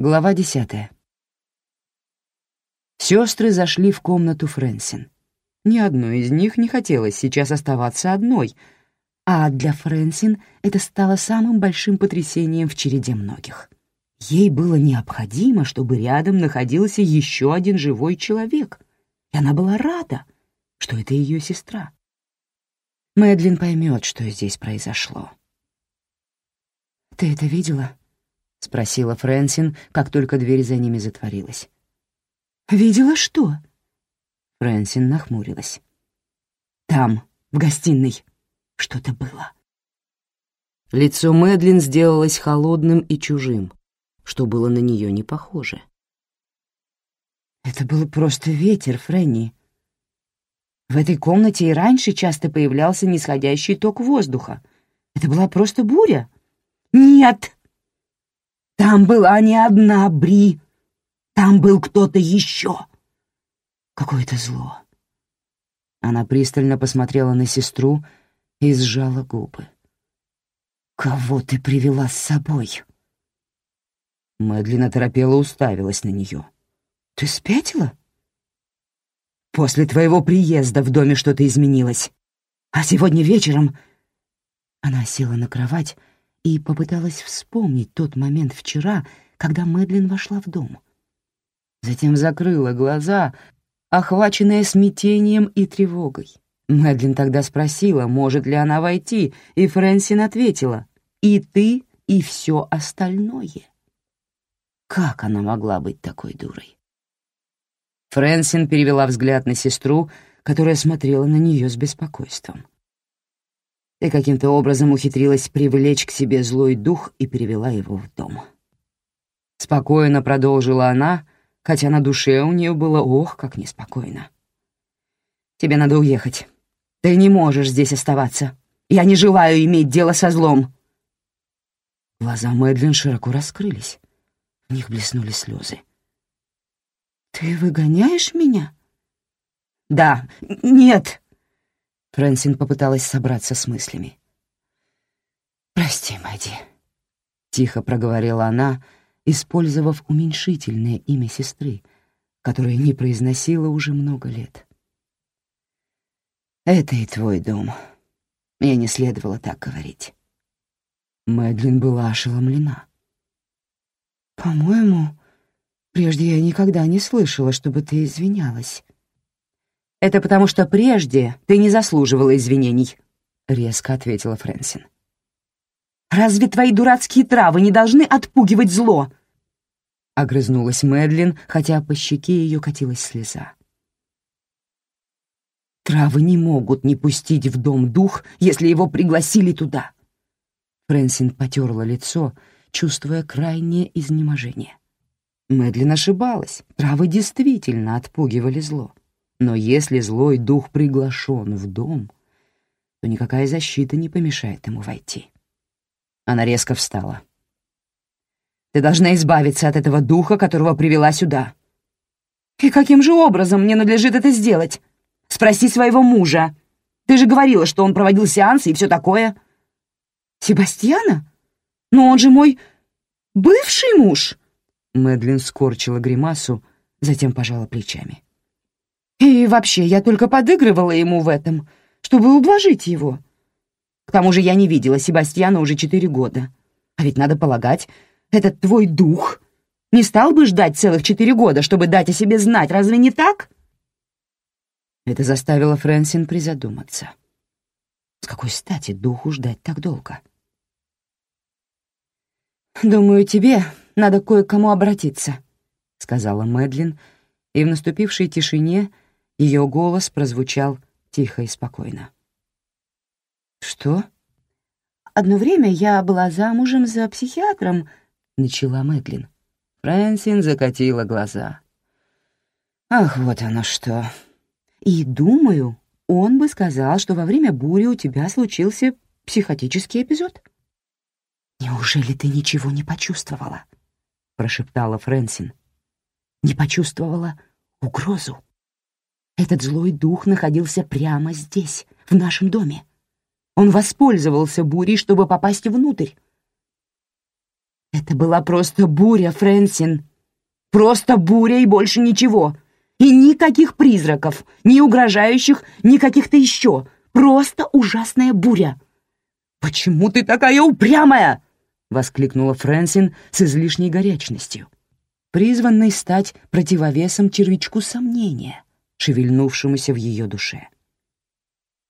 Глава десятая. Сестры зашли в комнату Фрэнсин. Ни одной из них не хотелось сейчас оставаться одной, а для Фрэнсин это стало самым большим потрясением в череде многих. Ей было необходимо, чтобы рядом находился еще один живой человек, и она была рада, что это ее сестра. Мэдлин поймет, что здесь произошло. «Ты это видела?» — спросила Фрэнсин, как только дверь за ними затворилась. «Видела что?» Фрэнсин нахмурилась. «Там, в гостиной, что-то было». Лицо Мэдлин сделалось холодным и чужим, что было на нее не похоже. «Это был просто ветер, Фрэнни. В этой комнате и раньше часто появлялся нисходящий ток воздуха. Это была просто буря». «Нет!» Там была не одна Бри. Там был кто-то еще. Какое-то зло. Она пристально посмотрела на сестру и сжала губы. «Кого ты привела с собой?» Мэдлин оторопела уставилась на нее. «Ты спятила?» «После твоего приезда в доме что-то изменилось. А сегодня вечером...» Она села на кровать и попыталась вспомнить тот момент вчера, когда Мэдлин вошла в дом. Затем закрыла глаза, охваченная смятением и тревогой. Мэдлин тогда спросила, может ли она войти, и Фрэнсин ответила «И ты, и все остальное». Как она могла быть такой дурой? Фрэнсин перевела взгляд на сестру, которая смотрела на нее с беспокойством. Ты каким-то образом ухитрилась привлечь к себе злой дух и перевела его в дом. Спокойно продолжила она, хотя на душе у нее было ох, как неспокойно. Тебе надо уехать. Ты не можешь здесь оставаться. Я не желаю иметь дело со злом. Глаза Мэдлин широко раскрылись. В них блеснули слезы. «Ты выгоняешь меня?» «Да, нет!» Фрэнсин попыталась собраться с мыслями. «Прости, Мэдди», — тихо проговорила она, использовав уменьшительное имя сестры, которое не произносила уже много лет. «Это и твой дом. Мне не следовало так говорить». Мэдлин была ошеломлена. «По-моему, прежде я никогда не слышала, чтобы ты извинялась». «Это потому что прежде ты не заслуживала извинений», — резко ответила Фрэнсин. «Разве твои дурацкие травы не должны отпугивать зло?» Огрызнулась Мэдлин, хотя по щеке ее катилась слеза. «Травы не могут не пустить в дом дух, если его пригласили туда». Фрэнсин потерла лицо, чувствуя крайнее изнеможение. Мэдлин ошибалась, травы действительно отпугивали зло. Но если злой дух приглашен в дом, то никакая защита не помешает ему войти. Она резко встала. «Ты должна избавиться от этого духа, которого привела сюда». «И каким же образом мне надлежит это сделать? Спроси своего мужа. Ты же говорила, что он проводил сеансы и все такое». «Себастьяна? Но он же мой бывший муж!» Мэдлин скорчила гримасу, затем пожала плечами. И вообще, я только подыгрывала ему в этом, чтобы ублажить его. К тому же я не видела Себастьяна уже четыре года. А ведь, надо полагать, этот твой дух не стал бы ждать целых четыре года, чтобы дать о себе знать, разве не так?» Это заставило Фрэнсин призадуматься. С какой стати духу ждать так долго? «Думаю, тебе надо кое-кому обратиться», — сказала Мэдлин, и в наступившей тишине ее голос прозвучал тихо и спокойно. «Что?» «Одно время я была замужем за психиатром», — начала Мэдлин. Фрэнсин закатила глаза. «Ах, вот оно что!» «И думаю, он бы сказал, что во время бури у тебя случился психотический эпизод». «Неужели ты ничего не почувствовала?» — прошептала Фрэнсин. «Не почувствовала угрозу?» Этот злой дух находился прямо здесь, в нашем доме. Он воспользовался бурей, чтобы попасть внутрь. Это была просто буря, Фрэнсин. Просто буря и больше ничего. И никаких призраков, ни угрожающих, ни каких-то еще. Просто ужасная буря. «Почему ты такая упрямая?» — воскликнула Фрэнсин с излишней горячностью, призванной стать противовесом червячку сомнения, шевельнувшемуся в ее душе.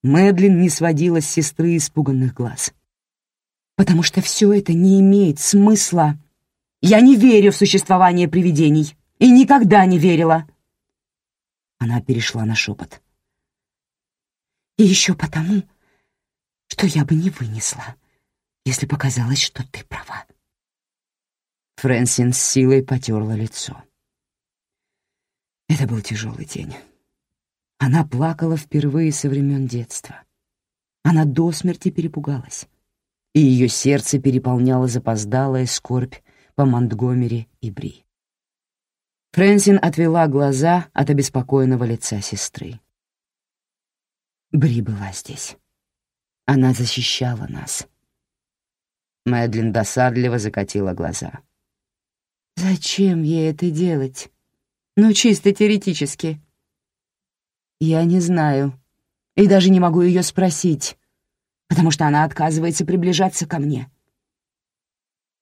Мэдлин не сводила с сестры испуганных глаз. «Потому что все это не имеет смысла. Я не верю в существование привидений и никогда не верила». Она перешла на шепот. «И еще потому, что я бы не вынесла, если показалось, что ты права». Фрэнсин с силой потерла лицо. Это был тяжелый день. Она плакала впервые со времен детства. Она до смерти перепугалась, и ее сердце переполняло запоздалая скорбь по Монтгомери и Бри. Фрэнсин отвела глаза от обеспокоенного лица сестры. Бри была здесь. Она защищала нас. Мэдлин досадливо закатила глаза. «Зачем ей это делать? Ну, чисто теоретически. Я не знаю. И даже не могу ее спросить, потому что она отказывается приближаться ко мне.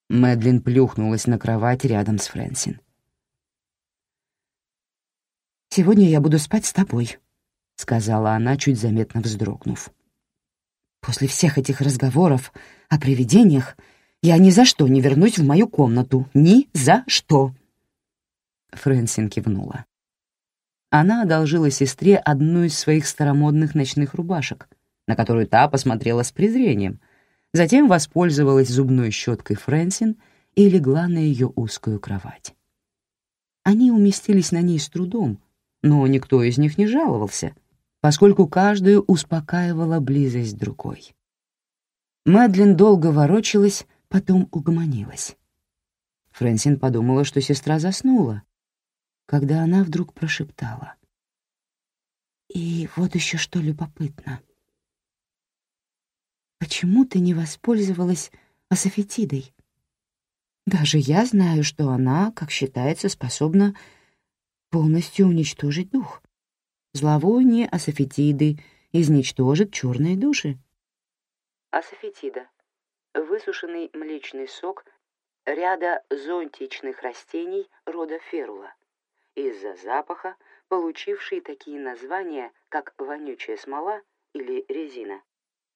Мэдлин плюхнулась на кровать рядом с Фрэнсин. «Сегодня я буду спать с тобой», — сказала она, чуть заметно вздрогнув. «После всех этих разговоров о привидениях я ни за что не вернусь в мою комнату. Ни за что!» Фрэнсин кивнула. Она одолжила сестре одну из своих старомодных ночных рубашек, на которую та посмотрела с презрением, затем воспользовалась зубной щеткой Фрэнсин и легла на ее узкую кровать. Они уместились на ней с трудом, но никто из них не жаловался, поскольку каждую успокаивала близость другой. Мэдлин долго ворочалась, потом угомонилась. Фрэнсин подумала, что сестра заснула, когда она вдруг прошептала. «И вот еще что любопытно. Почему ты не воспользовалась асофетидой? Даже я знаю, что она, как считается, способна полностью уничтожить дух. Зловоние асофетиды изничтожит черные души». Асофетида — высушенный млечный сок ряда зонтичных растений рода ферула из-за запаха, получивший такие названия, как вонючая смола или резина,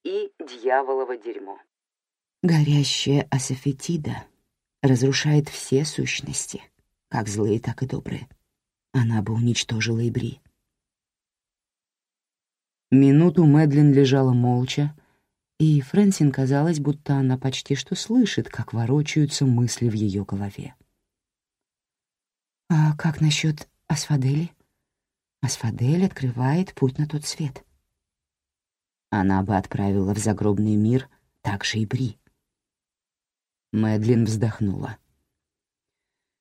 и дьяволово дерьмо. Горящая асофетида разрушает все сущности, как злые, так и добрые. Она бы уничтожила и Бри. Минуту Мэдлин лежала молча, и Фрэнсин казалось, будто она почти что слышит, как ворочаются мысли в ее голове. А как насчет Асфадели? Асфадель открывает путь на тот свет. Она бы отправила в загробный мир также и Бри. Мэдлин вздохнула.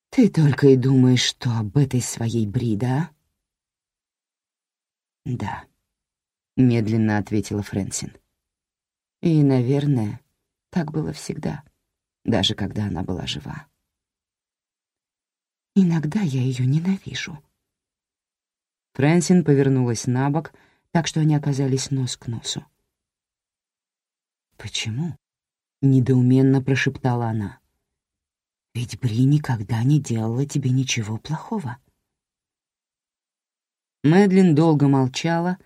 «Ты только и думаешь, что об этой своей Бри, да?» «Да», — медленно ответила Фрэнсин. «И, наверное, так было всегда, даже когда она была жива». Иногда я ее ненавижу». Фрэнсин повернулась на бок, так что они оказались нос к носу. «Почему?» — недоуменно прошептала она. «Ведь Бри никогда не делала тебе ничего плохого». Мэдлин долго молчала,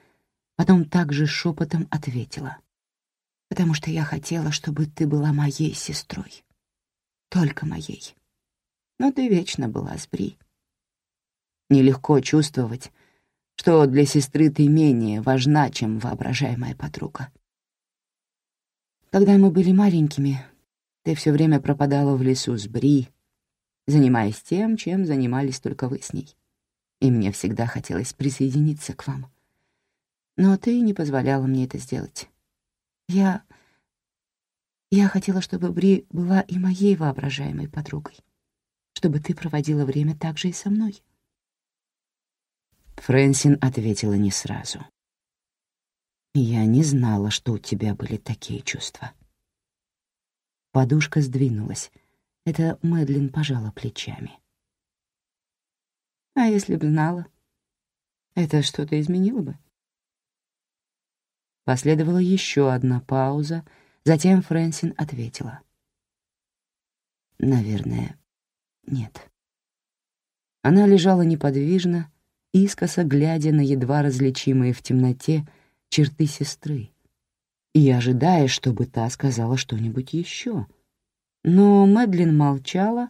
потом также шепотом ответила. «Потому что я хотела, чтобы ты была моей сестрой. Только моей но ты вечно была с Бри. Нелегко чувствовать, что для сестры ты менее важна, чем воображаемая подруга. Когда мы были маленькими, ты все время пропадала в лесу с Бри, занимаясь тем, чем занимались только вы с ней. И мне всегда хотелось присоединиться к вам. Но ты не позволяла мне это сделать. Я... Я хотела, чтобы Бри была и моей воображаемой подругой чтобы ты проводила время так же и со мной?» Фрэнсин ответила не сразу. «Я не знала, что у тебя были такие чувства». Подушка сдвинулась, Это Мэдлин пожала плечами. А если бы знала, это что-то изменило бы? Последовала еще одна пауза, затем Фрэнсин ответила. «Наверное, нет». Она лежала неподвижно, искоса глядя на едва различимые в темноте черты сестры и ожидая, чтобы та сказала что-нибудь еще. Но Мэдлин молчала,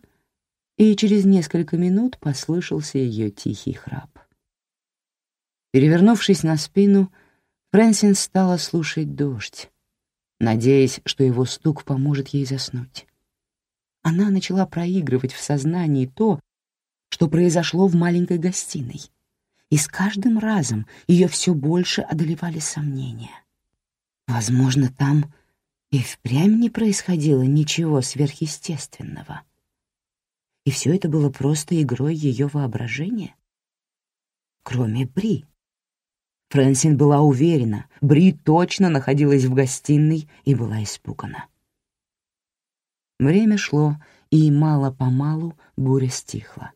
и через несколько минут послышался ее тихий храп. Перевернувшись на спину, Фрэнсин стала слушать дождь, надеясь, что его стук поможет ей заснуть. Она начала проигрывать в сознании то, что произошло в маленькой гостиной, и с каждым разом ее все больше одолевали сомнения. Возможно, там и впрямь не происходило ничего сверхъестественного. И все это было просто игрой ее воображения. Кроме Бри. Фрэнсин была уверена, Бри точно находилась в гостиной и была испугана. Время шло, и мало-помалу буря стихла.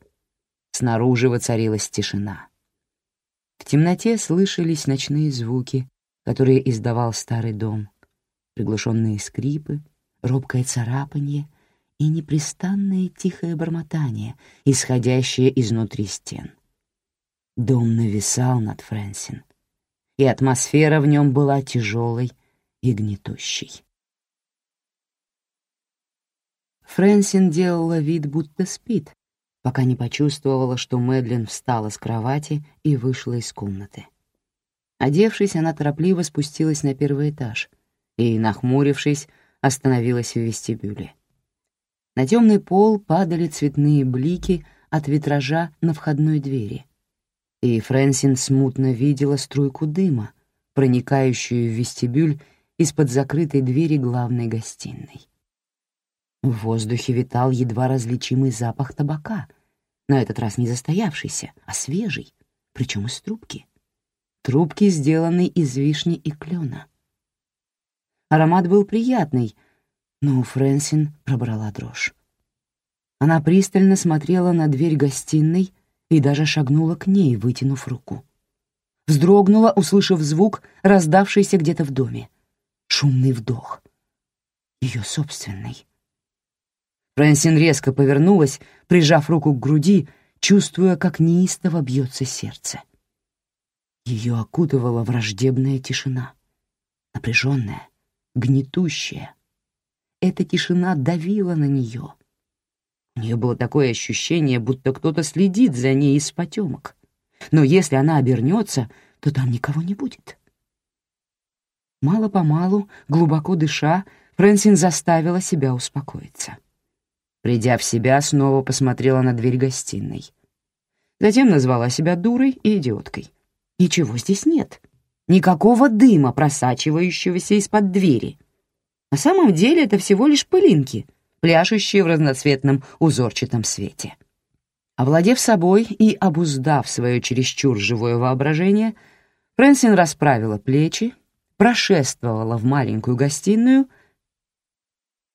Снаружи воцарилась тишина. В темноте слышались ночные звуки, которые издавал старый дом, приглушенные скрипы, робкое царапанье и непрестанное тихое бормотание, исходящее изнутри стен. Дом нависал над Фрэнсин, и атмосфера в нем была тяжелой и гнетущей. Фрэнсин делала вид, будто спит, пока не почувствовала, что Мэдлин встала с кровати и вышла из комнаты. Одевшись, она торопливо спустилась на первый этаж и, нахмурившись, остановилась в вестибюле. На темный пол падали цветные блики от витража на входной двери, и Фрэнсин смутно видела струйку дыма, проникающую в вестибюль из-под закрытой двери главной гостиной. В воздухе витал едва различимый запах табака, на этот раз не застоявшийся, а свежий, причем из трубки. Трубки сделаны из вишни и клена. Аромат был приятный, но у Фрэнсин пробрала дрожь. Она пристально смотрела на дверь гостиной и даже шагнула к ней, вытянув руку. Вздрогнула, услышав звук, раздавшийся где-то в доме. Шумный вдох. Ее собственный. Фрэнсин резко повернулась, прижав руку к груди, чувствуя, как неистово бьется сердце. Ее окутывала враждебная тишина, напряженная, гнетущая. Эта тишина давила на нее. У нее было такое ощущение, будто кто-то следит за ней из потемок. Но если она обернется, то там никого не будет. Мало-помалу, глубоко дыша, Фрэнсин заставила себя успокоиться. Придя в себя, снова посмотрела на дверь гостиной. Затем назвала себя дурой и идиоткой. Ничего здесь нет. Никакого дыма, просачивающегося из-под двери. На самом деле это всего лишь пылинки, пляшущие в разноцветном узорчатом свете. Овладев собой и обуздав свое чересчур живое воображение, Фрэнсин расправила плечи, прошествовала в маленькую гостиную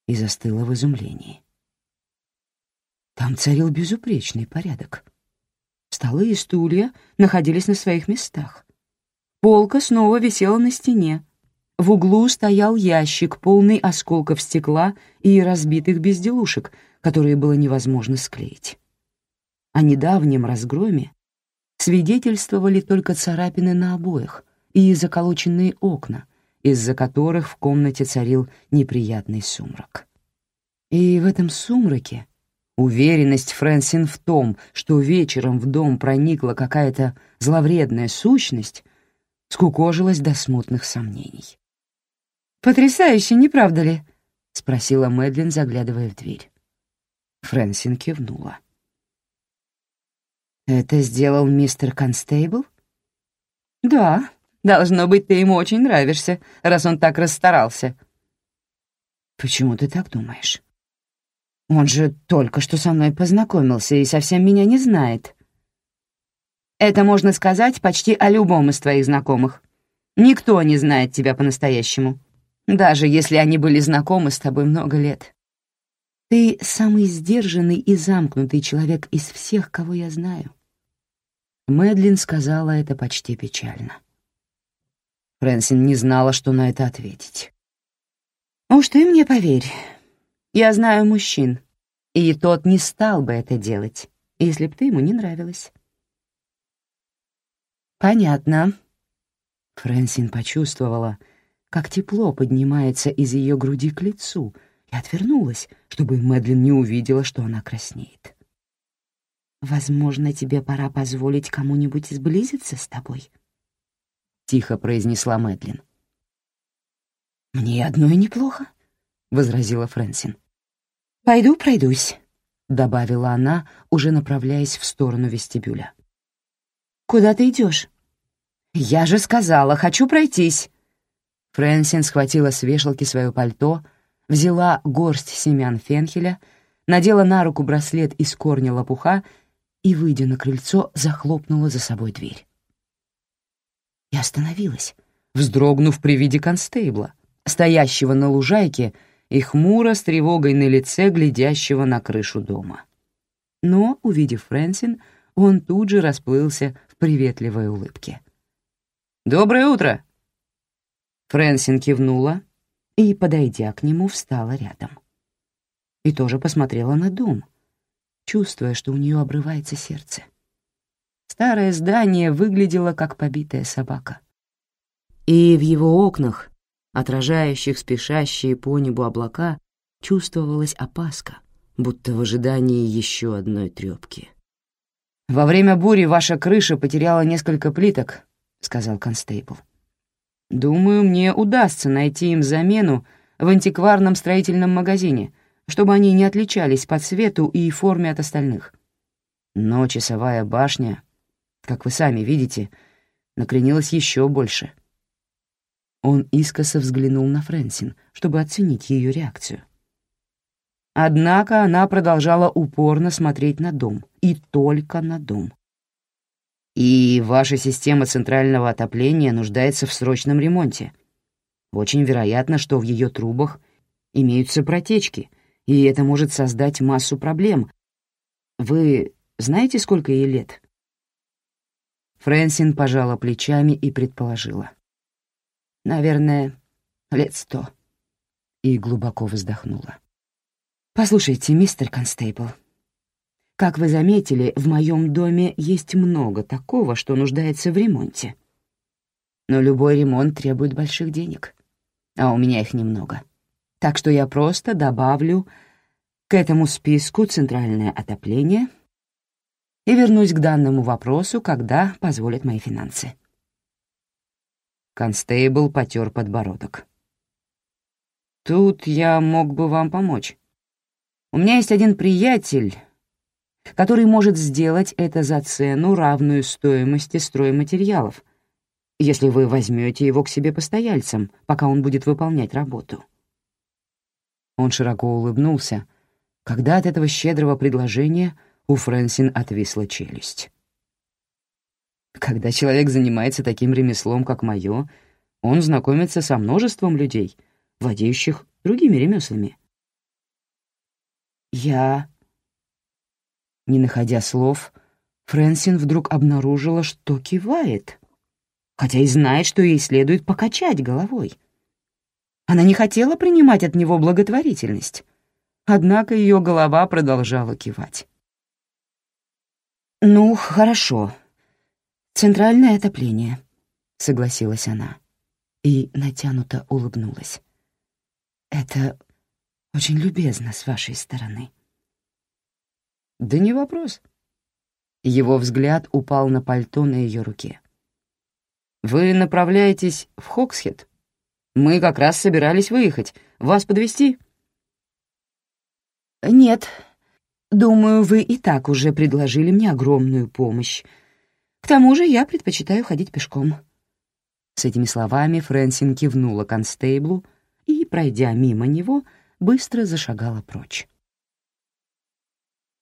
и застыла в изумлении. Там царил безупречный порядок. Столы и стулья находились на своих местах. Полка снова висела на стене. В углу стоял ящик, полный осколков стекла и разбитых безделушек, которые было невозможно склеить. О недавнем разгроме свидетельствовали только царапины на обоях и заколоченные окна, из-за которых в комнате царил неприятный сумрак. И в этом сумраке Уверенность Фрэнсин в том, что вечером в дом проникла какая-то зловредная сущность, скукожилась до смутных сомнений. «Потрясающе, не правда ли?» — спросила Мэдлин, заглядывая в дверь. Фрэнсин кивнула. «Это сделал мистер Констейбл?» «Да, должно быть, ты ему очень нравишься, раз он так расстарался». «Почему ты так думаешь?» Он же только что со мной познакомился и совсем меня не знает. Это можно сказать почти о любом из твоих знакомых. Никто не знает тебя по-настоящему, даже если они были знакомы с тобой много лет. Ты самый сдержанный и замкнутый человек из всех, кого я знаю. Мэдлин сказала это почти печально. Фрэнсин не знала, что на это ответить. «Уж ты мне поверь, я знаю мужчин, и тот не стал бы это делать, если б ты ему не нравилась». «Понятно». Фрэнсин почувствовала, как тепло поднимается из ее груди к лицу, и отвернулась, чтобы Мэдлин не увидела, что она краснеет. «Возможно, тебе пора позволить кому-нибудь сблизиться с тобой», — тихо произнесла Мэдлин. «Мне одно и неплохо», — возразила Фрэнсин. «Пойду пройдусь», — добавила она, уже направляясь в сторону вестибюля. «Куда ты идешь? «Я же сказала, хочу пройтись!» Фрэнсин схватила с вешалки свое пальто, взяла горсть семян фенхеля, надела на руку браслет из корня лопуха и, выйдя на крыльцо, захлопнула за собой дверь. И остановилась, вздрогнув при виде констейбла, стоящего на лужайке и хмуро с тревогой на лице, глядящего на крышу дома. Но, увидев Фрэнсин, он тут же расплылся в приветливой улыбке. «Доброе утро!» Фрэнсин кивнула и, подойдя к нему, встала рядом. И тоже посмотрела на дом, чувствуя, что у нее обрывается сердце. Старое здание выглядело как побитая собака. И в его окнах, отражающих спешащие по небу облака, чувствовалась опаска, будто в ожидании еще одной трёпки. «Во время бури ваша крыша потеряла несколько плиток, сказал констейбл. «Думаю, мне удастся найти им замену в антикварном строительном магазине, чтобы они не отличались по цвету и форме от остальных. Но часовая башня, как вы сами видите, накренилась еще больше». Он искоса взглянул на Фрэнсин, чтобы оценить ее реакцию. Однако она продолжала упорно смотреть на дом, и только на дом. И ваша система центрального отопления нуждается в срочном ремонте. Очень вероятно, что в ее трубах имеются протечки, и это может создать массу проблем. Вы знаете, сколько ей лет?» Фрэнсин пожала плечами и предположила. «Наверное, лет сто». И глубоко вздохнула. «Послушайте, мистер Констейбл, как вы заметили, в моем доме есть много такого, что нуждается в ремонте. Но любой ремонт требует больших денег, а у меня их немного. Так что я просто добавлю к этому списку центральное отопление и вернусь к данному вопросу, когда позволят мои финансы. Констейбл потер подбородок. «Тут я мог бы вам помочь. У меня есть один приятель, который может сделать это за цену, равную стоимости стройматериалов, если вы возьмете его к себе постояльцем, пока он будет выполнять работу. Он широко улыбнулся, когда от этого щедрого предложения у Фрэнсин отвисла челюсть. Когда человек занимается таким ремеслом, как мое, он знакомится со множеством людей, владеющих другими ремеслами. Я не находя слов, Фрэнсин вдруг обнаружила, что кивает, хотя и знает, что ей следует покачать головой. Она не хотела принимать от него благотворительность, однако ее голова продолжала кивать. «Ну, хорошо. Центральное отопление», — согласилась она и натянуто улыбнулась. «Это очень любезно с вашей стороны». «Да не вопрос». Его взгляд упал на пальто на ее руке. «Вы направляетесь в Хоксхед? Мы как раз собирались выехать. Вас подвести? «Нет. Думаю, вы и так уже предложили мне огромную помощь. К тому же я предпочитаю ходить пешком». С этими словами Фрэнсин кивнула констейблу и, пройдя мимо него, быстро зашагала прочь.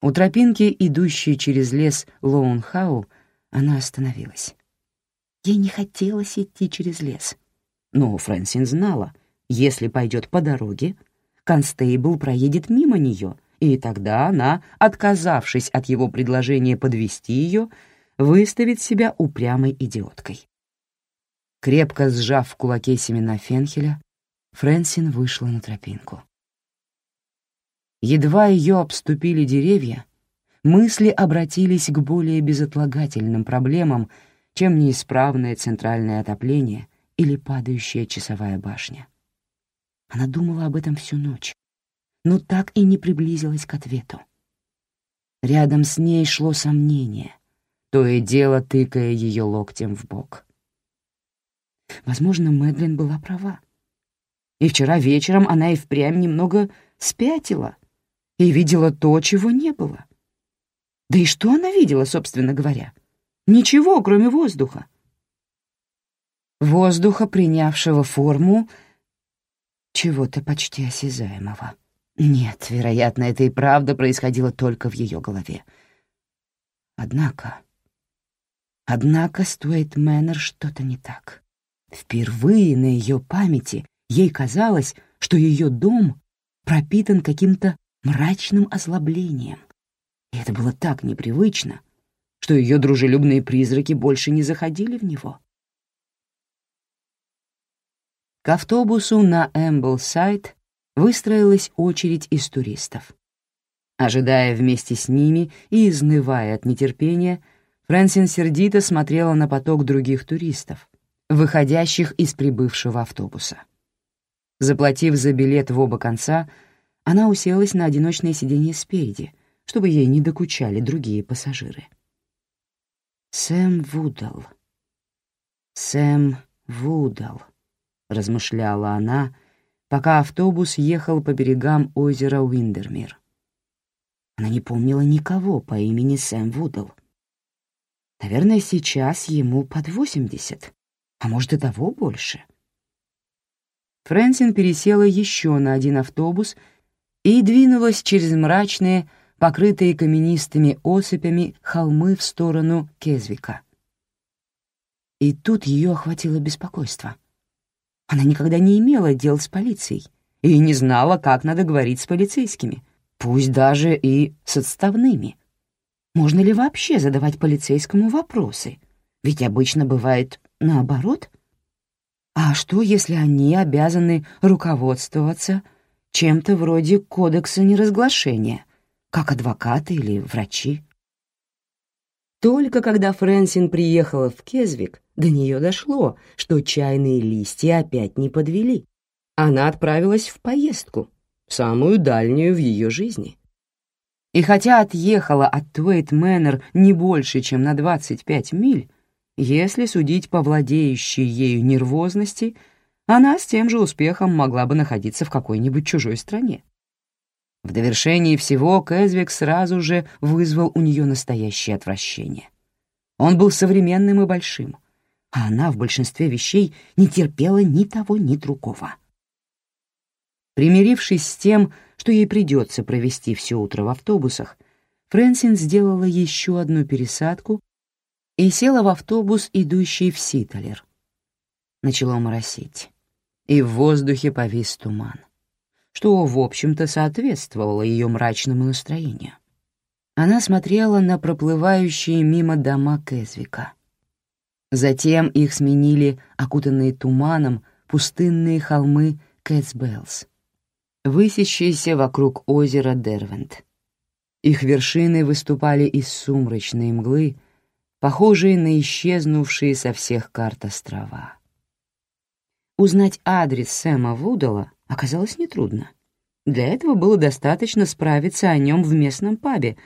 У тропинки, идущей через лес Лоунхау, она остановилась. Ей не хотелось идти через лес. Но Фрэнсин знала, если пойдет по дороге, констейбл проедет мимо нее, и тогда она, отказавшись от его предложения подвести ее, выставит себя упрямой идиоткой. Крепко сжав в кулаке семена фенхеля, Фрэнсин вышла на тропинку. Едва ее обступили деревья, мысли обратились к более безотлагательным проблемам, чем неисправное центральное отопление или падающая часовая башня. Она думала об этом всю ночь, но так и не приблизилась к ответу. Рядом с ней шло сомнение, то и дело тыкая ее локтем в бок. Возможно, Мэдлин была права. И вчера вечером она и впрямь немного спятила и видела то, чего не было. Да и что она видела, собственно говоря? Ничего, кроме воздуха. Воздуха, принявшего форму чего-то почти осязаемого. Нет, вероятно, это и правда происходило только в ее голове. Однако... Однако стоит Мэннер что-то не так. Впервые на ее памяти ей казалось, что ее дом пропитан каким-то мрачным озлоблением. И это было так непривычно, что ее дружелюбные призраки больше не заходили в него. К автобусу на Эмблсайд выстроилась очередь из туристов. Ожидая вместе с ними и изнывая от нетерпения, Фрэнсин сердито смотрела на поток других туристов, выходящих из прибывшего автобуса. Заплатив за билет в оба конца, она уселась на одиночное сиденье спереди, чтобы ей не докучали другие пассажиры. «Сэм Вудал. Сэм Вудал», — размышляла она, пока автобус ехал по берегам озера Уиндермир. Она не помнила никого по имени Сэм Вудал. Наверное, сейчас ему под восемьдесят а может и того больше. Фрэнсин пересела еще на один автобус и двинулась через мрачные, покрытые каменистыми осыпями холмы в сторону Кезвика. И тут ее охватило беспокойство. Она никогда не имела дел с полицией и не знала, как надо говорить с полицейскими, пусть даже и с отставными. Можно ли вообще задавать полицейскому вопросы? Ведь обычно бывает наоборот? А что, если они обязаны руководствоваться чем-то вроде кодекса неразглашения, как адвокаты или врачи? Только когда Фрэнсин приехала в Кезвик, до нее дошло, что чайные листья опять не подвели. Она отправилась в поездку, самую дальнюю в ее жизни. И хотя отъехала от Туэйт Мэннер не больше, чем на 25 миль, если судить по владеющей ею нервозности, она с тем же успехом могла бы находиться в какой-нибудь чужой стране. В довершении всего Кэзвик сразу же вызвал у нее настоящее отвращение. Он был современным и большим, а она в большинстве вещей не терпела ни того, ни другого. Примирившись с тем, что ей придется провести все утро в автобусах, Фрэнсин сделала еще одну пересадку и села в автобус, идущий в Ситалер. Начало моросить, и в воздухе повис туман, что, в общем-то, соответствовало ее мрачному настроению. Она смотрела на проплывающие мимо дома Кэзвика. Затем их сменили окутанные туманом пустынные холмы Кэтсбеллс, высящиеся вокруг озера Дервент. Их вершины выступали из сумрачной мглы, похожие на исчезнувшие со всех карт острова. Узнать адрес Сэма Вудала оказалось нетрудно. Для этого было достаточно справиться о нем в местном пабе,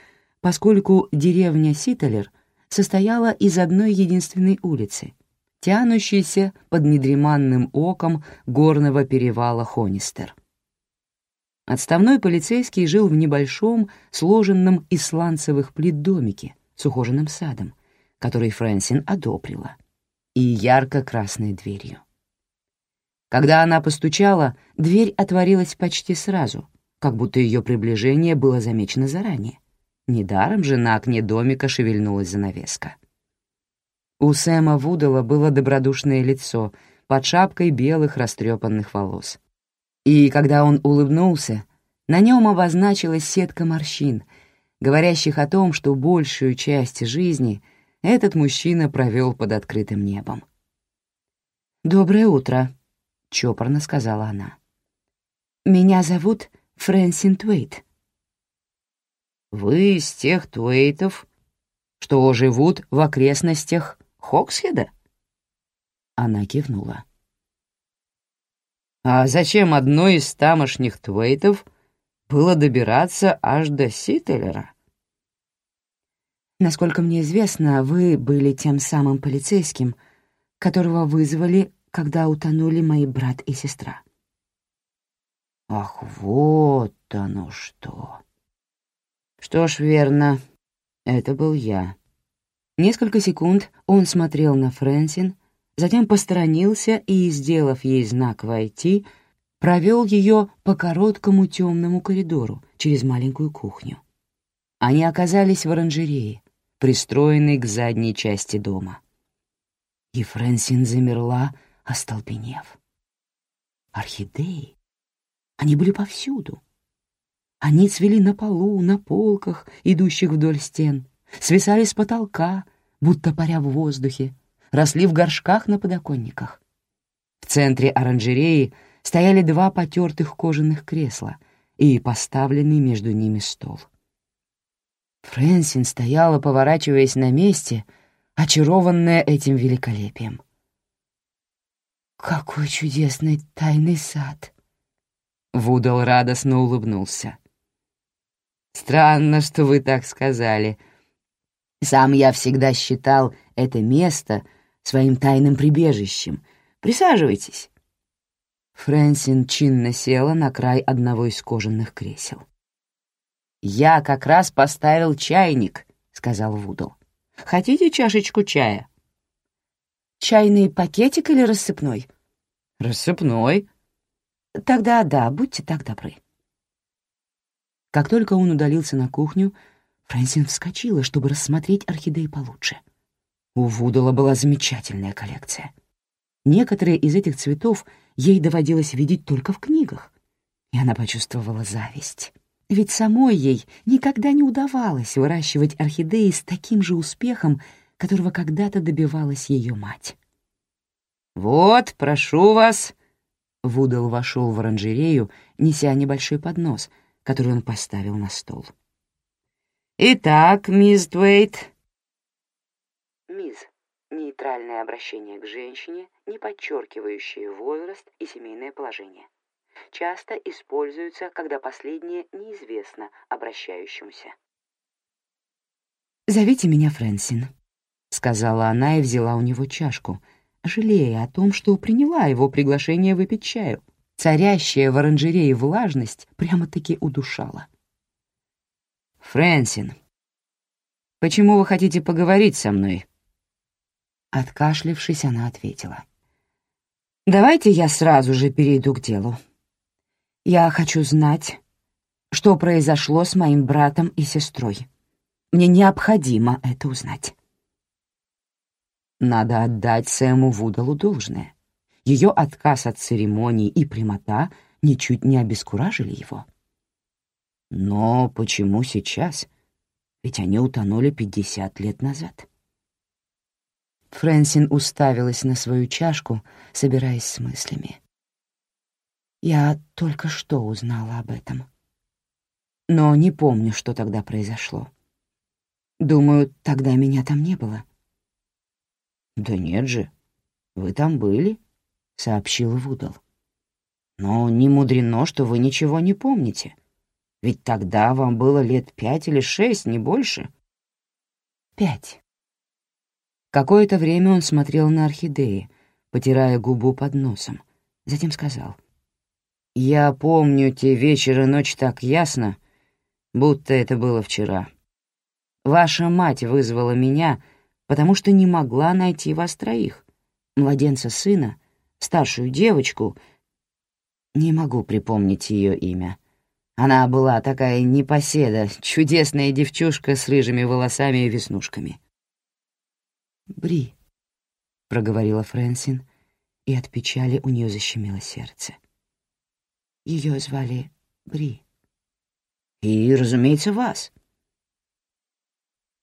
поскольку деревня Ситалер состояла из одной единственной улицы, тянущейся под недреманным оком горного перевала Хонистер. Отставной полицейский жил в небольшом, сложенном из сланцевых плит домике с ухоженным садом, который Фрэнсин одобрила, и ярко-красной дверью. Когда она постучала, дверь отворилась почти сразу, как будто ее приближение было замечено заранее. Недаром же на окне домика шевельнулась занавеска. У Сэма Вудала было добродушное лицо под шапкой белых растрепанных волос. И когда он улыбнулся, на нем обозначилась сетка морщин, говорящих о том, что большую часть жизни этот мужчина провел под открытым небом. «Доброе утро», — чопорно сказала она. «Меня зовут Фрэнсин Твейт». «Вы из тех Твейтов, что живут в окрестностях Хоксхеда?» Она кивнула. «А зачем одной из тамошних Твейтов было добираться аж до Ситтелера?» «Насколько мне известно, вы были тем самым полицейским, которого вызвали, когда утонули мои брат и сестра». «Ах, вот оно что!» «Что ж, верно, это был я». Несколько секунд он смотрел на Фрэнсин, затем посторонился и, сделав ей знак «Войти», провел ее по короткому темному коридору через маленькую кухню. Они оказались в оранжерее, пристроенной к задней части дома. И Фрэнсин замерла, остолбенев. Орхидеи. Они были повсюду. Они цвели на полу, на полках, идущих вдоль стен, свисали с потолка, будто паря в воздухе, росли в горшках на подоконниках. В центре оранжереи стояли два потертых кожаных кресла и поставленный между ними стол. Фрэнсин стояла, поворачиваясь на месте, очарованная этим великолепием. «Какой чудесный тайный сад!» Вудал радостно улыбнулся. «Странно, что вы так сказали. Сам я всегда считал это место своим тайным прибежищем. Присаживайтесь». Фрэнсин чинно села на край одного из кожаных кресел. «Я как раз поставил чайник», — сказал Вудл. «Хотите чашечку чая?» «Чайный пакетик или рассыпной?» «Рассыпной». «Тогда да, будьте так добры». Как только он удалился на кухню, Фрэнсин вскочила, чтобы рассмотреть орхидеи получше. У Вудала была замечательная коллекция. Некоторые из этих цветов ей доводилось видеть только в книгах, и она почувствовала зависть. Ведь самой ей никогда не удавалось выращивать орхидеи с таким же успехом, которого когда-то добивалась ее мать. «Вот, прошу вас!» Вудал вошел в оранжерею, неся небольшой поднос, который он поставил на стол. «Итак, мисс Твейт...» Нейтральное обращение к женщине, не подчеркивающее возраст и семейное положение часто используются, когда последнее неизвестно обращающемуся. «Зовите меня Фрэнсин», — сказала она и взяла у него чашку, жалея о том, что приняла его приглашение выпить чаю. Царящая в оранжерее влажность прямо-таки удушала. «Фрэнсин, почему вы хотите поговорить со мной?» Откашлившись, она ответила. «Давайте я сразу же перейду к делу. Я хочу знать, что произошло с моим братом и сестрой. Мне необходимо это узнать. Надо отдать Сэму Вудалу должное. Ее отказ от церемонии и прямота ничуть не обескуражили его. Но почему сейчас? Ведь они утонули пятьдесят лет назад. Фрэнсин уставилась на свою чашку, собираясь с мыслями. Я только что узнала об этом. Но не помню, что тогда произошло. Думаю, тогда меня там не было. «Да нет же, вы там были», — сообщил Вудал. «Но не мудрено, что вы ничего не помните. Ведь тогда вам было лет пять или шесть, не больше». «Пять». Какое-то время он смотрел на орхидеи, потирая губу под носом, затем сказал — я помню те вечер и ночь так ясно, будто это было вчера. Ваша мать вызвала меня, потому что не могла найти вас троих. Младенца сына, старшую девочку. Не могу припомнить ее имя. Она была такая непоседа, чудесная девчушка с рыжими волосами и веснушками. «Бри», — проговорила Фрэнсин, и от печали у нее защемило сердце. Ее звали Бри. И, разумеется, вас.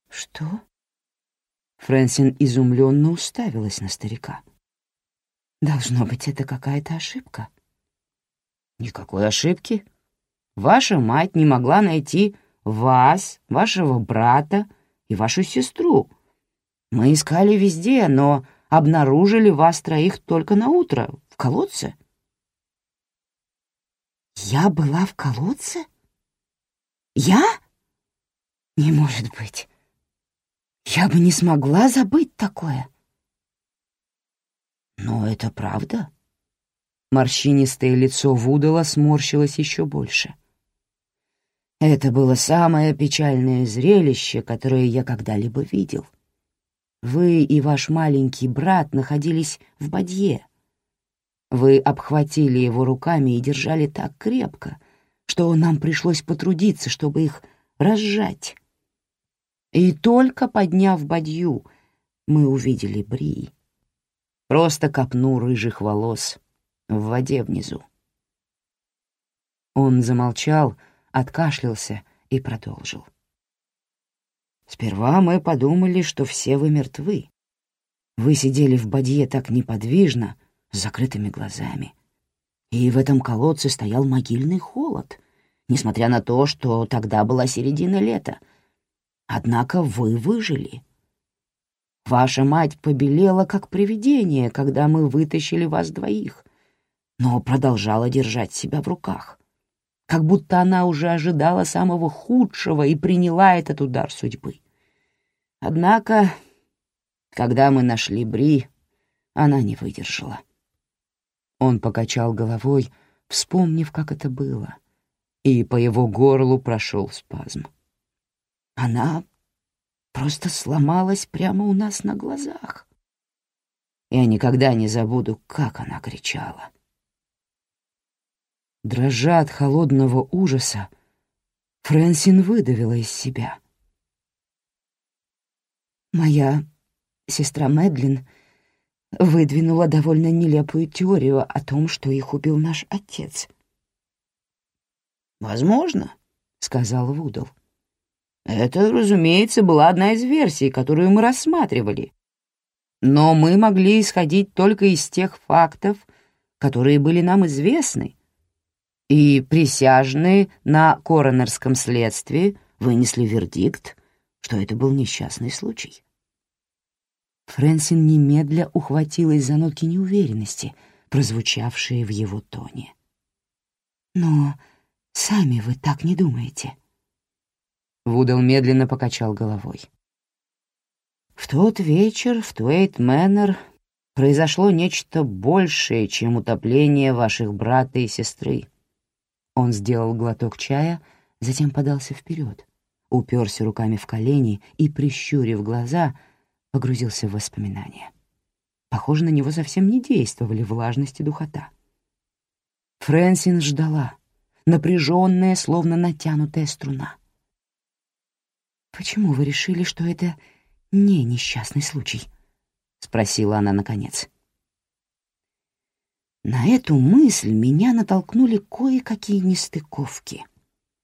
Что? Фрэнсин изумленно уставилась на старика. Должно быть, это какая-то ошибка. Никакой ошибки. Ваша мать не могла найти вас, вашего брата и вашу сестру. Мы искали везде, но обнаружили вас троих только на утро, в колодце. Я была в колодце? Я? Не может быть. Я бы не смогла забыть такое. Но это правда? Морщинистое лицо Вудала сморщилось еще больше. Это было самое печальное зрелище, которое я когда-либо видел. Вы и ваш маленький брат находились в бадье. Вы обхватили его руками и держали так крепко, что нам пришлось потрудиться, чтобы их разжать. И только подняв бадью, мы увидели Бри. Просто копну рыжих волос в воде внизу. Он замолчал, откашлялся и продолжил. Сперва мы подумали, что все вы мертвы. Вы сидели в бадье так неподвижно, с закрытыми глазами. И в этом колодце стоял могильный холод, несмотря на то, что тогда была середина лета. Однако вы выжили. Ваша мать побелела, как привидение, когда мы вытащили вас двоих, но продолжала держать себя в руках, как будто она уже ожидала самого худшего и приняла этот удар судьбы. Однако, когда мы нашли Бри, она не выдержала. Он покачал головой, вспомнив, как это было, и по его горлу прошел спазм. Она просто сломалась прямо у нас на глазах. Я никогда не забуду, как она кричала. Дрожа от холодного ужаса, Фрэнсин выдавила из себя. «Моя сестра Мэдлин выдвинула довольно нелепую теорию о том, что их убил наш отец. «Возможно», — сказал Вудл. «Это, разумеется, была одна из версий, которую мы рассматривали. Но мы могли исходить только из тех фактов, которые были нам известны, и присяжные на коронерском следствии вынесли вердикт, что это был несчастный случай. Фрэнсин немедля ухватилась за нотки неуверенности, прозвучавшие в его тоне. «Но сами вы так не думаете?» Вудал медленно покачал головой. «В тот вечер в Туэйт Мэннер произошло нечто большее, чем утопление ваших брата и сестры». Он сделал глоток чая, затем подался вперед, уперся руками в колени и, прищурив глаза, — погрузился в воспоминания. Похоже, на него совсем не действовали влажность и духота. Фрэнсин ждала, напряженная, словно натянутая струна. «Почему вы решили, что это не несчастный случай?» — спросила она наконец. На эту мысль меня натолкнули кое-какие нестыковки.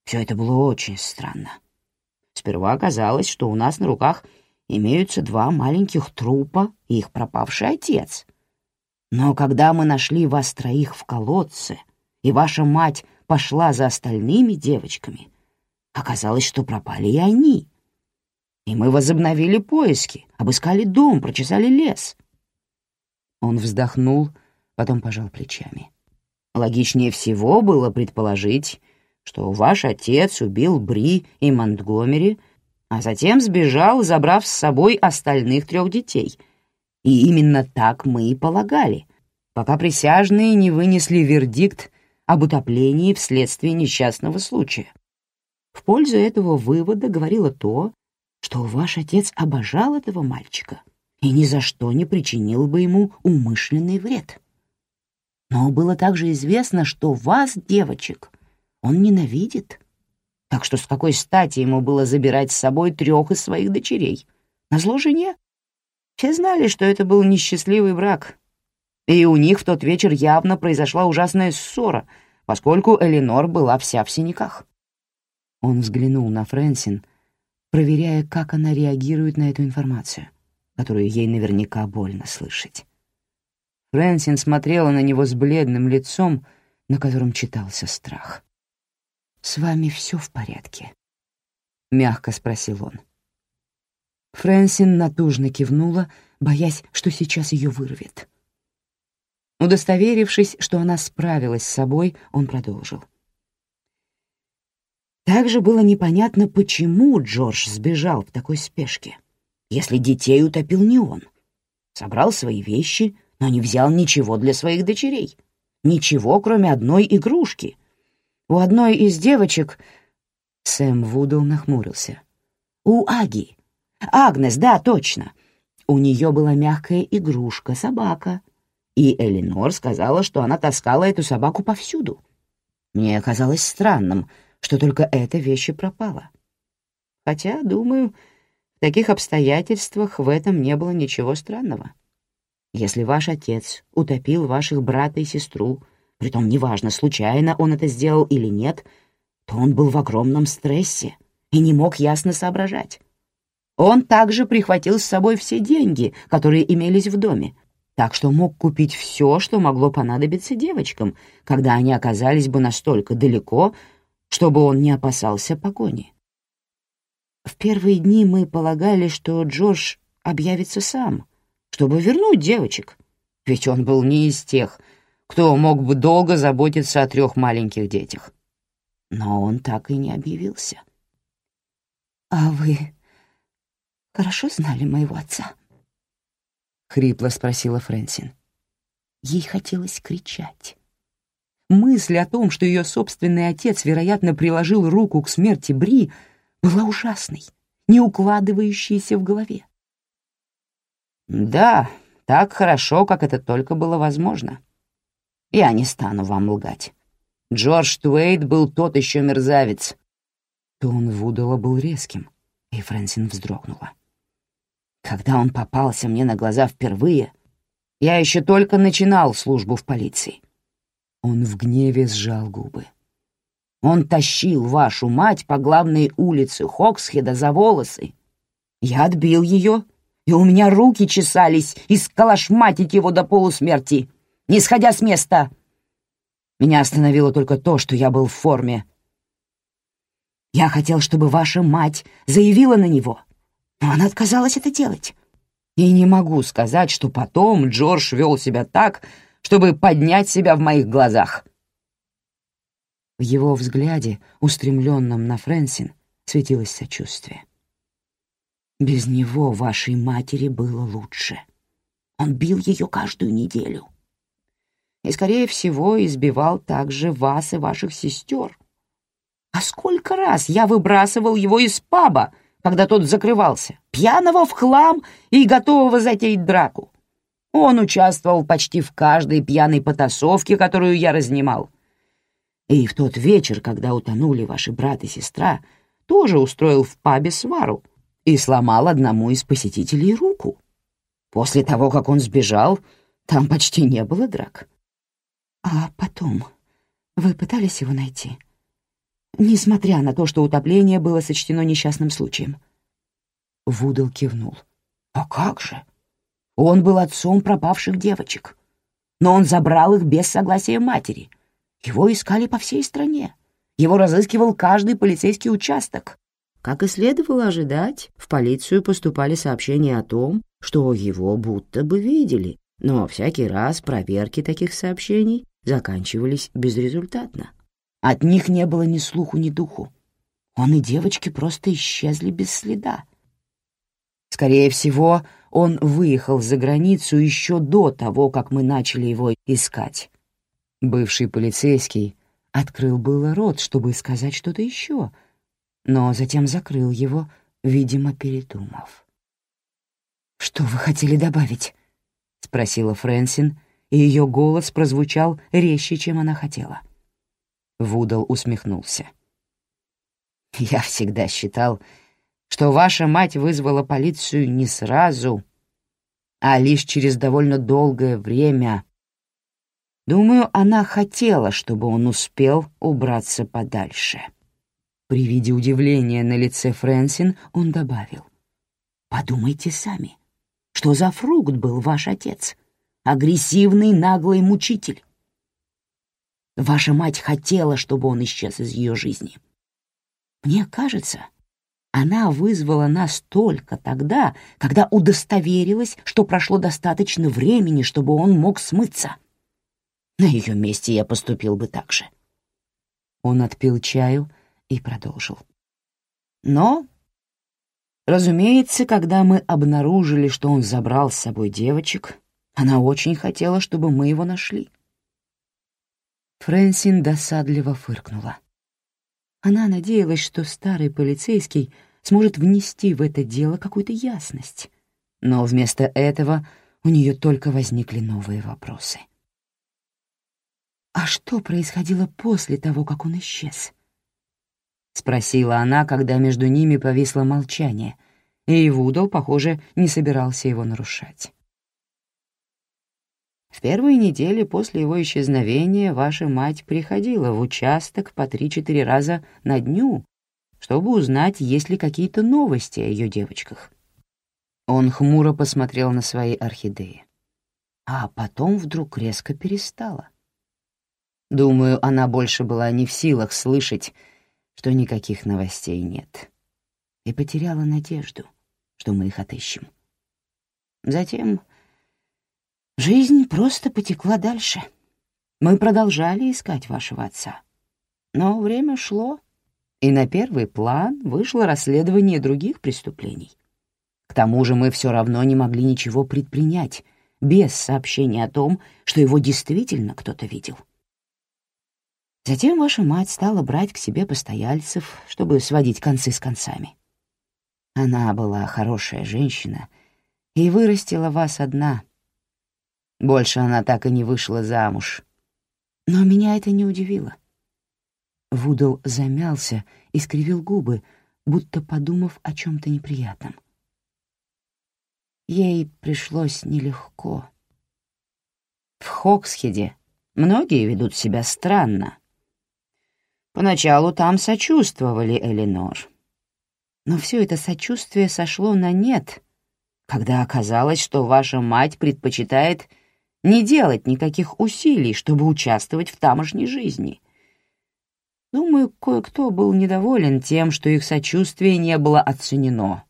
Все это было очень странно. Сперва оказалось, что у нас на руках — имеются два маленьких трупа и их пропавший отец. Но когда мы нашли вас троих в колодце, и ваша мать пошла за остальными девочками, оказалось, что пропали и они. И мы возобновили поиски, обыскали дом, прочесали лес. Он вздохнул, потом пожал плечами. Логичнее всего было предположить, что ваш отец убил Бри и Монтгомери — а затем сбежал, забрав с собой остальных трех детей. И именно так мы и полагали, пока присяжные не вынесли вердикт об утоплении вследствие несчастного случая. В пользу этого вывода говорило то, что ваш отец обожал этого мальчика и ни за что не причинил бы ему умышленный вред. Но было также известно, что вас, девочек, он ненавидит так что с какой стати ему было забирать с собой трех из своих дочерей? Назло жене? Все знали, что это был несчастливый брак. И у них в тот вечер явно произошла ужасная ссора, поскольку Эленор была вся в синяках. Он взглянул на Фрэнсин, проверяя, как она реагирует на эту информацию, которую ей наверняка больно слышать. Фрэнсин смотрела на него с бледным лицом, на котором читался страх. «С вами все в порядке?» — мягко спросил он. Фрэнсин натужно кивнула, боясь, что сейчас ее вырвет. Удостоверившись, что она справилась с собой, он продолжил. Также было непонятно, почему Джордж сбежал в такой спешке, если детей утопил не он. Собрал свои вещи, но не взял ничего для своих дочерей. Ничего, кроме одной игрушки. У одной из девочек... Сэм Вудл нахмурился. У Аги. Агнес, да, точно. У нее была мягкая игрушка, собака. И Эленор сказала, что она таскала эту собаку повсюду. Мне казалось странным, что только эта вещь и пропала. Хотя, думаю, в таких обстоятельствах в этом не было ничего странного. Если ваш отец утопил ваших брата и сестру, притом неважно, случайно он это сделал или нет, то он был в огромном стрессе и не мог ясно соображать. Он также прихватил с собой все деньги, которые имелись в доме, так что мог купить все, что могло понадобиться девочкам, когда они оказались бы настолько далеко, чтобы он не опасался погони. В первые дни мы полагали, что Джордж объявится сам, чтобы вернуть девочек, ведь он был не из тех, кто мог бы долго заботиться о трех маленьких детях. Но он так и не объявился. «А вы хорошо знали моего отца?» — хрипло спросила Фрэнсин. Ей хотелось кричать. Мысль о том, что ее собственный отец, вероятно, приложил руку к смерти Бри, была ужасной, не укладывающейся в голове. «Да, так хорошо, как это только было возможно. Я не стану вам лгать. Джордж Туэйт был тот еще мерзавец». Тон Вудала был резким, и Фрэнсин вздрогнула. Когда он попался мне на глаза впервые, я еще только начинал службу в полиции. Он в гневе сжал губы. Он тащил вашу мать по главной улице Хоксхеда за волосы. Я отбил ее, и у меня руки чесались искалашматить его до полусмерти, не сходя с места. Меня остановило только то, что я был в форме. Я хотел, чтобы ваша мать заявила на него, но она отказалась это делать. И не могу сказать, что потом Джордж вел себя так, чтобы поднять себя в моих глазах. В его взгляде, устремленном на Фрэнсин, светилось сочувствие. Без него вашей матери было лучше. Он бил ее каждую неделю. И, скорее всего, избивал также вас и ваших сестер. А сколько раз я выбрасывал его из паба, когда тот закрывался, пьяного в хлам и готового затеять драку. Он участвовал почти в каждой пьяной потасовке, которую я разнимал. И в тот вечер, когда утонули ваши брат и сестра, тоже устроил в пабе свару и сломал одному из посетителей руку. После того, как он сбежал, там почти не было драк. А потом вы пытались его найти? Несмотря на то, что утопление было сочтено несчастным случаем. Вудл кивнул. «А как же? Он был отцом пропавших девочек. Но он забрал их без согласия матери. Его искали по всей стране. Его разыскивал каждый полицейский участок. Как и следовало ожидать, в полицию поступали сообщения о том, что его будто бы видели, но всякий раз проверки таких сообщений заканчивались безрезультатно. От них не было ни слуху, ни духу. Он и девочки просто исчезли без следа. Скорее всего, он выехал за границу еще до того, как мы начали его искать. Бывший полицейский открыл было рот, чтобы сказать что-то еще, но затем закрыл его, видимо, передумав. «Что вы хотели добавить?» — спросила Фрэнсин, и ее голос прозвучал резче, чем она хотела. Вудал усмехнулся. «Я всегда считал, что ваша мать вызвала полицию не сразу, а лишь через довольно долгое время. Думаю, она хотела, чтобы он успел убраться подальше. При виде удивления на лице Фрэнсин он добавил. «Подумайте сами, что за фрукт был ваш отец? Агрессивный, наглый мучитель. Ваша мать хотела, чтобы он исчез из ее жизни. Мне кажется, она вызвала нас только тогда, когда удостоверилась, что прошло достаточно времени, чтобы он мог смыться. На ее месте я поступил бы так же. Он отпил чаю и продолжил. Но, разумеется, когда мы обнаружили, что он забрал с собой девочек, она очень хотела, чтобы мы его нашли. Фрэнсин досадливо фыркнула. Она надеялась, что старый полицейский сможет внести в это дело какую-то ясность, но вместо этого у нее только возникли новые вопросы. «А что происходило после того, как он исчез?» — спросила она, когда между ними повисло молчание, и Вудал, похоже, не собирался его нарушать. В первые недели после его исчезновения ваша мать приходила в участок по три-четыре раза на дню, чтобы узнать, есть ли какие-то новости о ее девочках. Он хмуро посмотрел на свои орхидеи. А потом вдруг резко перестала. Думаю, она больше была не в силах слышать, что никаких новостей нет. И потеряла надежду, что мы их отыщем. Затем жизнь просто потекла дальше. Мы продолжали искать вашего отца. Но время шло, и на первый план вышло расследование других преступлений. К тому же мы все равно не могли ничего предпринять без сообщения о том, что его действительно кто-то видел. Затем ваша мать стала брать к себе постояльцев, чтобы сводить концы с концами. Она была хорошая женщина и вырастила вас одна. Больше она так и не вышла замуж. Но меня это не удивило. Вудал замялся и скривил губы, будто подумав о чем то неприятном. Ей пришлось нелегко. В Хоксхеде многие ведут себя странно, Поначалу там сочувствовали Элинор. Но все это сочувствие сошло на нет, когда оказалось, что ваша мать предпочитает не делать никаких усилий, чтобы участвовать в тамошней жизни. Думаю, кое-кто был недоволен тем, что их сочувствие не было оценено.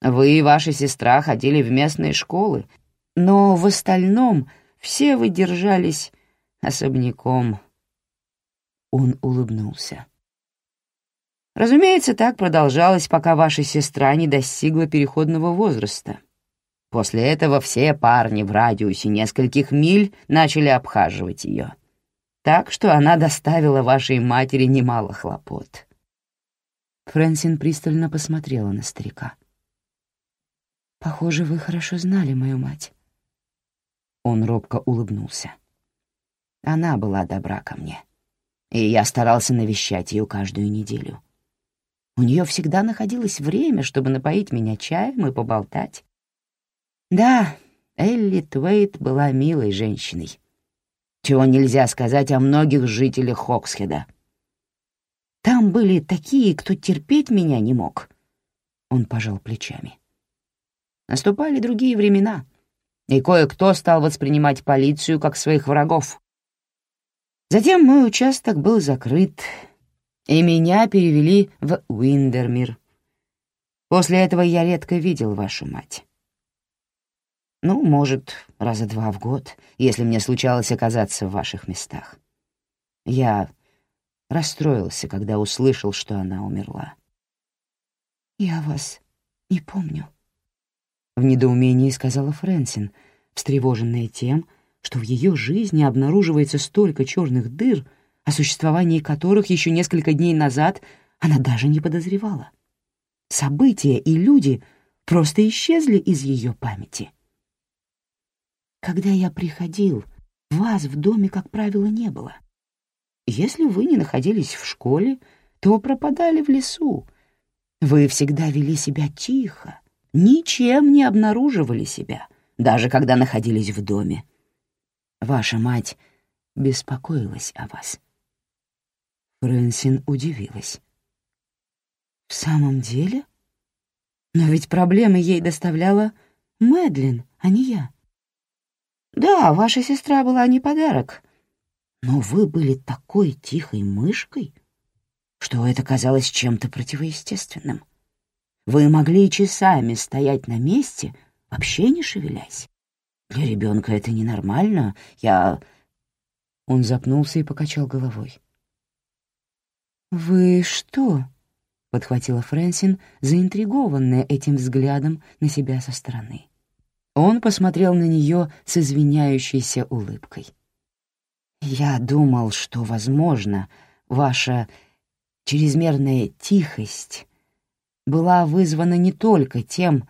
Вы и ваша сестра ходили в местные школы, но в остальном все вы держались особняком — он улыбнулся. Разумеется, так продолжалось, пока ваша сестра не достигла переходного возраста. После этого все парни в радиусе нескольких миль начали обхаживать ее. Так что она доставила вашей матери немало хлопот. Фрэнсин пристально посмотрела на старика. «Похоже, вы хорошо знали мою мать». Он робко улыбнулся. Она была добра ко мне и я старался навещать ее каждую неделю. У нее всегда находилось время, чтобы напоить меня чаем и поболтать. Да, Элли Твейт была милой женщиной, чего нельзя сказать о многих жителях Хоксхеда. Там были такие, кто терпеть меня не мог. Он пожал плечами. Наступали другие времена, и кое-кто стал воспринимать полицию как своих врагов. Затем мой участок был закрыт, и меня перевели в Уиндермир. После этого я редко видел вашу мать. Ну, может, раза два в год, если мне случалось оказаться в ваших местах. Я расстроился, когда услышал, что она умерла. «Я вас не помню», — в недоумении сказала Фрэнсин, встревоженная тем, что в ее жизни обнаруживается столько черных дыр, о существовании которых еще несколько дней назад она даже не подозревала. События и люди просто исчезли из ее памяти. Когда я приходил, вас в доме, как правило, не было. Если вы не находились в школе, то пропадали в лесу. Вы всегда вели себя тихо, ничем не обнаруживали себя, даже когда находились в доме. Ваша мать беспокоилась о вас». Фрэнсин удивилась. «В самом деле? Но ведь проблемы ей доставляла Мэдлин, а не я». «Да, ваша сестра была не подарок, но вы были такой тихой мышкой, что это казалось чем-то противоестественным. Вы могли часами стоять на месте, вообще не шевелясь. Для ребенка это ненормально. Я...» Он запнулся и покачал головой. «Вы что?» — подхватила Фрэнсин, заинтригованная этим взглядом на себя со стороны. Он посмотрел на нее с извиняющейся улыбкой. «Я думал, что, возможно, ваша чрезмерная тихость была вызвана не только тем,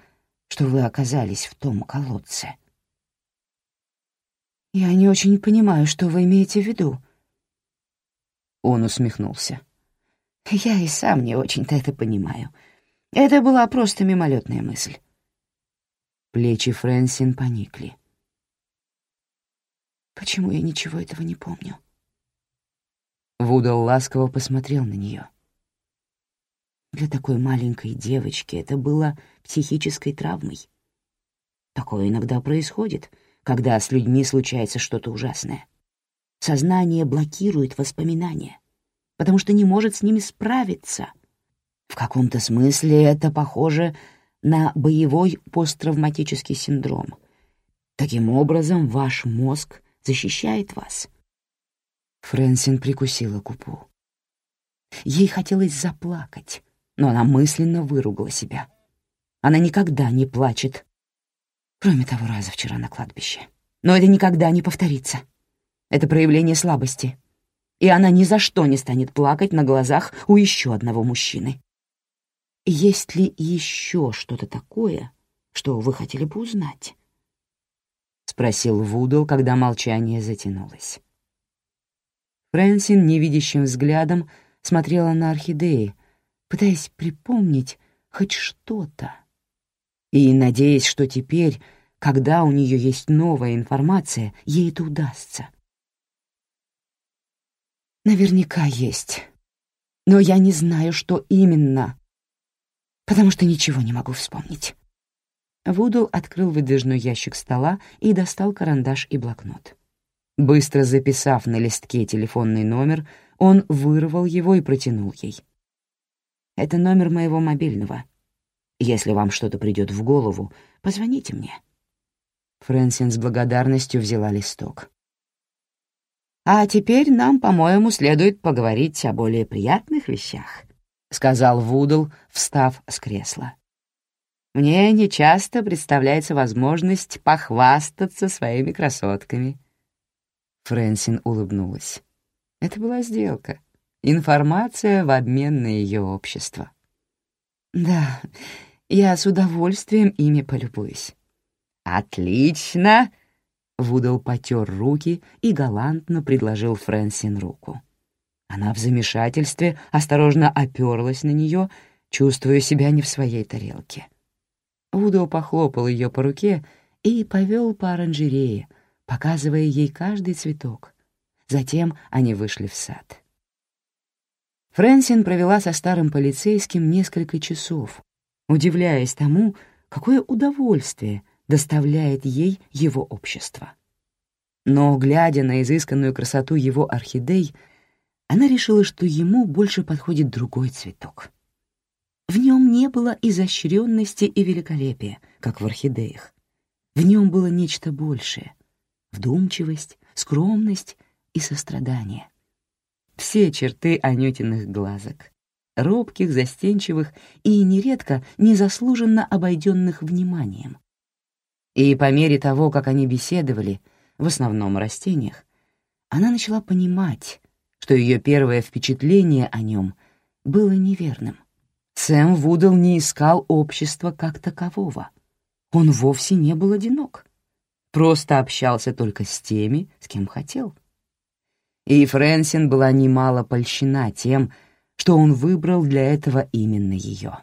что вы оказались в том колодце». «Я не очень понимаю, что вы имеете в виду». Он усмехнулся. Я и сам не очень-то это понимаю. Это была просто мимолетная мысль. Плечи Фрэнсин поникли. Почему я ничего этого не помню? Вудал ласково посмотрел на нее. Для такой маленькой девочки это было психической травмой. Такое иногда происходит, когда с людьми случается что-то ужасное. Сознание блокирует воспоминания потому что не может с ними справиться. В каком-то смысле это похоже на боевой посттравматический синдром. Таким образом, ваш мозг защищает вас. Фрэнсин прикусила губу. Ей хотелось заплакать, но она мысленно выругала себя. Она никогда не плачет, кроме того раза вчера на кладбище. Но это никогда не повторится. Это проявление слабости — и она ни за что не станет плакать на глазах у еще одного мужчины. Есть ли еще что-то такое, что вы хотели бы узнать? — спросил Вудл, когда молчание затянулось. Фрэнсин невидящим взглядом смотрела на орхидеи, пытаясь припомнить хоть что-то. И надеясь, что теперь, когда у нее есть новая информация, ей это удастся. Наверняка есть. Но я не знаю, что именно, потому что ничего не могу вспомнить. Вудл открыл выдвижной ящик стола и достал карандаш и блокнот. Быстро записав на листке телефонный номер, он вырвал его и протянул ей. «Это номер моего мобильного. Если вам что-то придет в голову, позвоните мне». Фрэнсин с благодарностью взяла листок. «А теперь нам, по-моему, следует поговорить о более приятных вещах», — сказал Вудл, встав с кресла. «Мне нечасто представляется возможность похвастаться своими красотками». Фрэнсин улыбнулась. Это была сделка. Информация в обмен на ее общество. «Да, я с удовольствием ими полюбуюсь». «Отлично!» Вудал потер руки и галантно предложил Фрэнсин руку. Она в замешательстве осторожно оперлась на нее, чувствуя себя не в своей тарелке. Вудал похлопал ее по руке и повел по оранжерее, показывая ей каждый цветок. Затем они вышли в сад. Фрэнсин провела со старым полицейским несколько часов, удивляясь тому, какое удовольствие — доставляет ей его общество. Но, глядя на изысканную красоту его орхидей, она решила, что ему больше подходит другой цветок. В нем не было изощренности и великолепия, как в орхидеях. В нем было нечто большее — вдумчивость, скромность и сострадание. Все черты Анютиных глазок, робких, застенчивых и нередко незаслуженно обойденных вниманием, и по мере того, как они беседовали, в основном о растениях, она начала понимать, что ее первое впечатление о нем было неверным. Сэм Вудл не искал общества как такового. Он вовсе не был одинок. Просто общался только с теми, с кем хотел. И Фрэнсин была немало польщена тем, что он выбрал для этого именно ее.